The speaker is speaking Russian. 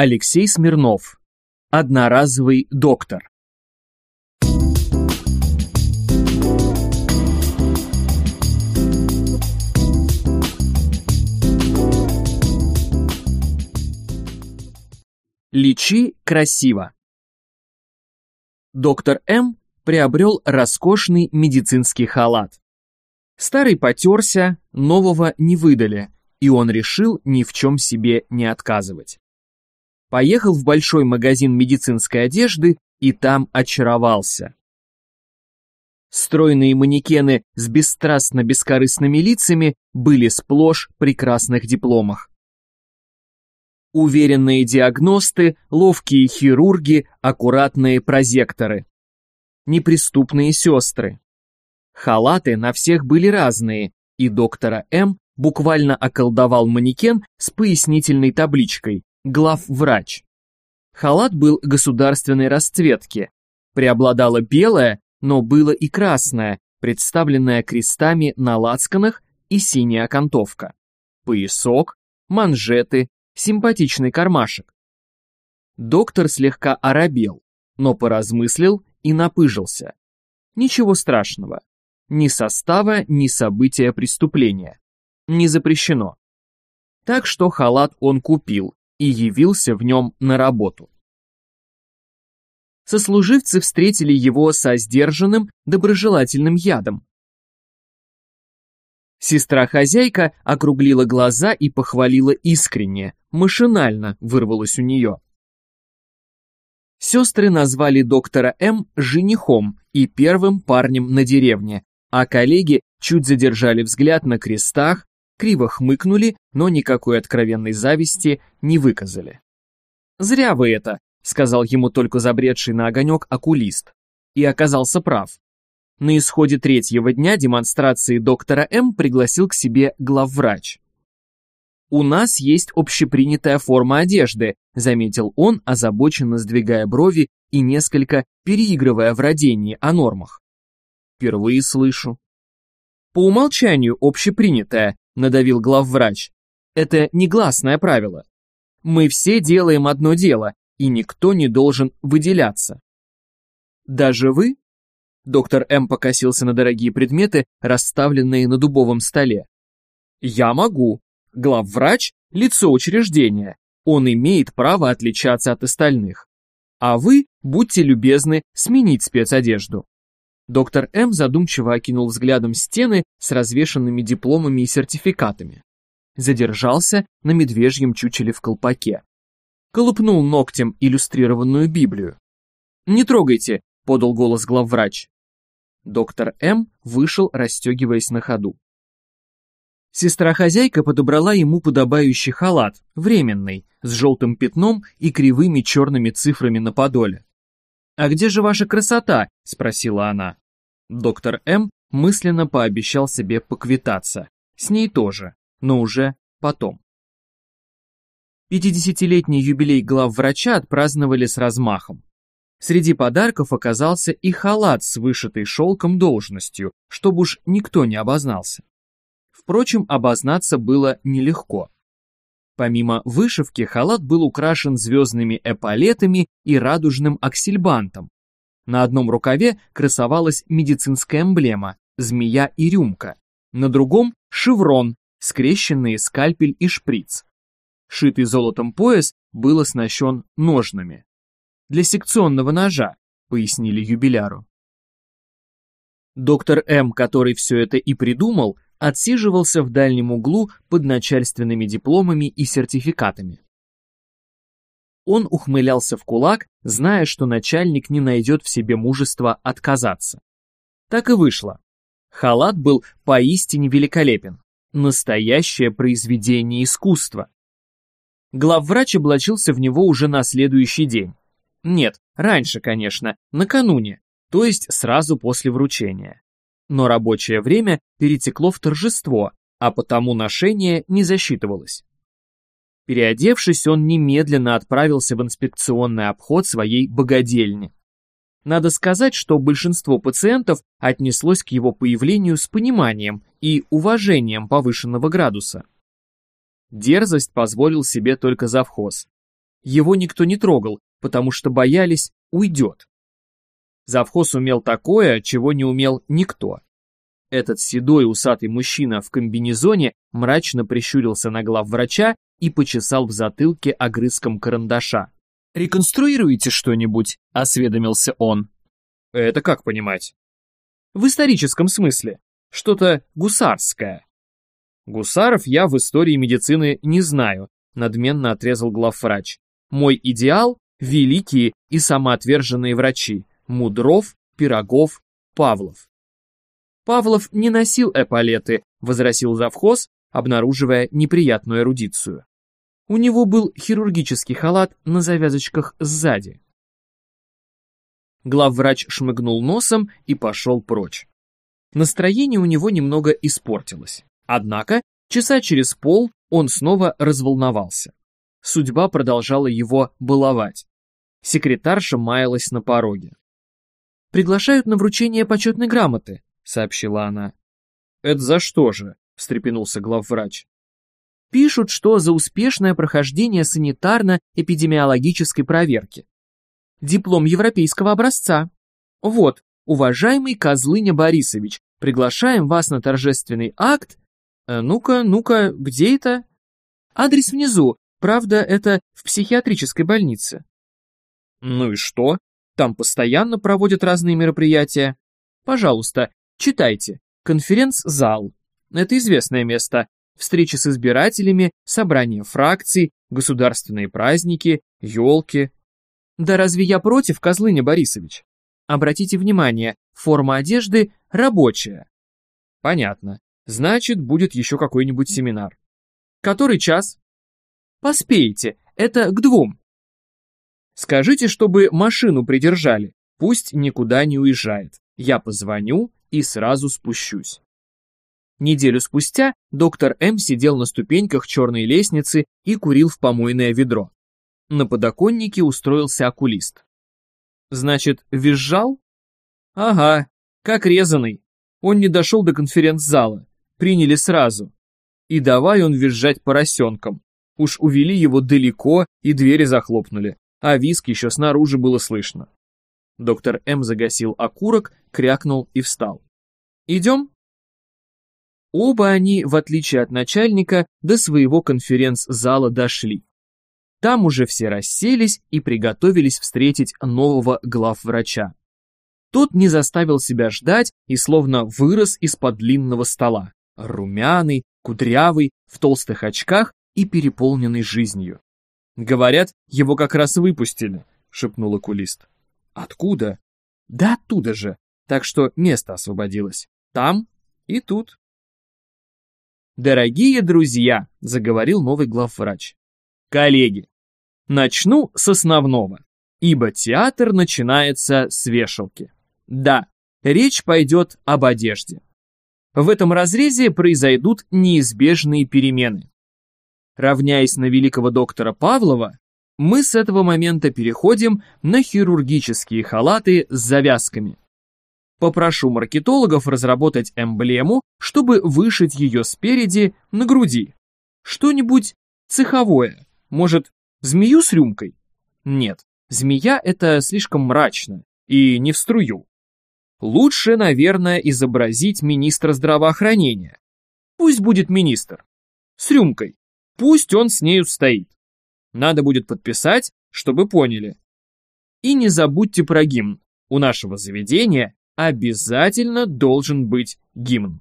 Алексей Смирнов. Одноразовый доктор. Лечи красиво. Доктор М приобрел роскошный медицинский халат. Старый потерся, нового не выдали, и он решил ни в чем себе не отказывать. Поехал в большой магазин медицинской одежды и там очаровался. Стройные манекены с бесстрастно-бескорыстными лицами были сплошь прекрасных дипломах. Уверенные диагносты, ловкие хирурги, аккуратные прозекторы. Неприступные сестры. Халаты на всех были разные, и доктора М буквально околдовал манекен с пояснительной табличкой «Главврач». Халат был государственной расцветки. Преобладало белое, но было и красное, представленное крестами на лацканах и синяя окантовка. Поясок, манжеты, симпатичный кармашек. Доктор слегка оробел, но поразмыслил и напыжился. Ничего страшного. Ни состава, ни события преступления не запрещено. Так что халат он купил и явился в нем на работу. Сослуживцы встретили его со сдержанным, доброжелательным ядом. Сестра-хозяйка округлила глаза и похвалила искренне, машинально вырвалось у нее. Сестры назвали доктора М женихом и первым парнем на деревне, а коллеги чуть задержали взгляд на крестах, криво хмыкнули, но никакой откровенной зависти не выказали. «Зря вы это», — сказал ему только забредший на огонек окулист. И оказался прав. На исходе третьего дня демонстрации доктора М пригласил к себе главврач. «У нас есть общепринятая форма одежды», — заметил он, озабоченно сдвигая брови и несколько переигрывая в родении о нормах. «Впервые слышу». «По умолчанию общепринятая», надавил главврач. Это негласное правило. Мы все делаем одно дело, и никто не должен выделяться. Даже вы? Доктор М покосился на дорогие предметы, расставленные на дубовом столе. Я могу. Главврач – лицо учреждения. Он имеет право отличаться от остальных. А вы, будьте любезны, сменить спецодежду. Доктор М задумчиво окинул взглядом стены с развешанными дипломами и сертификатами. Задержался на медвежьем чучеле в колпаке. Колупнул ногтем иллюстрированную Библию. «Не трогайте», — подал голос главврач. Доктор М вышел, расстегиваясь на ходу. Сестра-хозяйка подобрала ему подобающий халат, временный, с желтым пятном и кривыми черными цифрами на подоле. «А где же ваша красота?» – спросила она. Доктор М мысленно пообещал себе поквитаться. С ней тоже, но уже потом. Пятидесятилетний юбилей главврача отпраздновали с размахом. Среди подарков оказался и халат с вышитой шелком должностью, чтобы уж никто не обознался. Впрочем, обознаться было нелегко. Помимо вышивки, халат был украшен звездными эполетами и радужным аксельбантом. На одном рукаве красовалась медицинская эмблема – змея и рюмка. На другом – шеврон, скрещенные скальпель и шприц. Шитый золотом пояс был оснащен ножнами. «Для секционного ножа», — пояснили юбиляру. Доктор М., который все это и придумал, отсиживался в дальнем углу под начальственными дипломами и сертификатами. Он ухмылялся в кулак, зная, что начальник не найдет в себе мужества отказаться. Так и вышло. Халат был поистине великолепен. Настоящее произведение искусства. Главврач облачился в него уже на следующий день. Нет, раньше, конечно, накануне, то есть сразу после вручения но рабочее время перетекло в торжество, а потому ношение не засчитывалось. Переодевшись, он немедленно отправился в инспекционный обход своей богадельни. Надо сказать, что большинство пациентов отнеслось к его появлению с пониманием и уважением повышенного градуса. Дерзость позволил себе только завхоз. Его никто не трогал, потому что боялись, уйдет. Завхоз умел такое, чего не умел никто. Этот седой усатый мужчина в комбинезоне мрачно прищурился на глав врача и почесал в затылке огрызком карандаша. «Реконструируете что-нибудь?» – осведомился он. «Это как понимать?» «В историческом смысле. Что-то гусарское». «Гусаров я в истории медицины не знаю», – надменно отрезал главврач. «Мой идеал – великие и самоотверженные врачи – Мудров, Пирогов, Павлов». «Павлов не носил эполеты», – возразил завхоз, обнаруживая неприятную эрудицию. У него был хирургический халат на завязочках сзади. Главврач шмыгнул носом и пошел прочь. Настроение у него немного испортилось. Однако, часа через пол он снова разволновался. Судьба продолжала его баловать. Секретарша маялась на пороге. «Приглашают на вручение почетной грамоты», — сообщила она. «Это за что же?» — встрепенулся главврач. Пишут, что за успешное прохождение санитарно-эпидемиологической проверки. Диплом европейского образца. Вот, уважаемый Козлыня Борисович, приглашаем вас на торжественный акт. Э, ну-ка, ну-ка, где это? Адрес внизу, правда, это в психиатрической больнице. Ну и что? Там постоянно проводят разные мероприятия. Пожалуйста, читайте. Конференц-зал. Это известное место встречи с избирателями, собрания фракций, государственные праздники, елки. Да разве я против, Козлыня Борисович? Обратите внимание, форма одежды рабочая. Понятно. Значит, будет еще какой-нибудь семинар. Который час? Поспейте, это к двум. Скажите, чтобы машину придержали, пусть никуда не уезжает. Я позвоню и сразу спущусь. Неделю спустя доктор М сидел на ступеньках черной лестницы и курил в помойное ведро. На подоконнике устроился окулист. Значит, визжал? Ага, как резанный. Он не дошел до конференц-зала. Приняли сразу. И давай он визжать поросенком. Уж увели его далеко и двери захлопнули, а виск еще снаружи было слышно. Доктор М загасил окурок, крякнул и встал. «Идем?» Оба они, в отличие от начальника, до своего конференц-зала дошли. Там уже все расселись и приготовились встретить нового главврача. Тот не заставил себя ждать и словно вырос из-под длинного стола, румяный, кудрявый, в толстых очках и переполненный жизнью. «Говорят, его как раз выпустили», — шепнул окулист. «Откуда?» «Да оттуда же, так что место освободилось. Там и тут». «Дорогие друзья», — заговорил новый главврач, — «коллеги, начну с основного, ибо театр начинается с вешалки. Да, речь пойдет об одежде. В этом разрезе произойдут неизбежные перемены. Равняясь на великого доктора Павлова, мы с этого момента переходим на хирургические халаты с завязками. Попрошу маркетологов разработать эмблему, чтобы вышить ее спереди на груди. Что-нибудь цеховое. Может, змею с рюмкой? Нет, змея это слишком мрачно и не в струю. Лучше, наверное, изобразить министра здравоохранения. Пусть будет министр. С рюмкой. Пусть он с нею стоит. Надо будет подписать, чтобы поняли. И не забудьте про гимн. У нашего заведения обязательно должен быть гимн.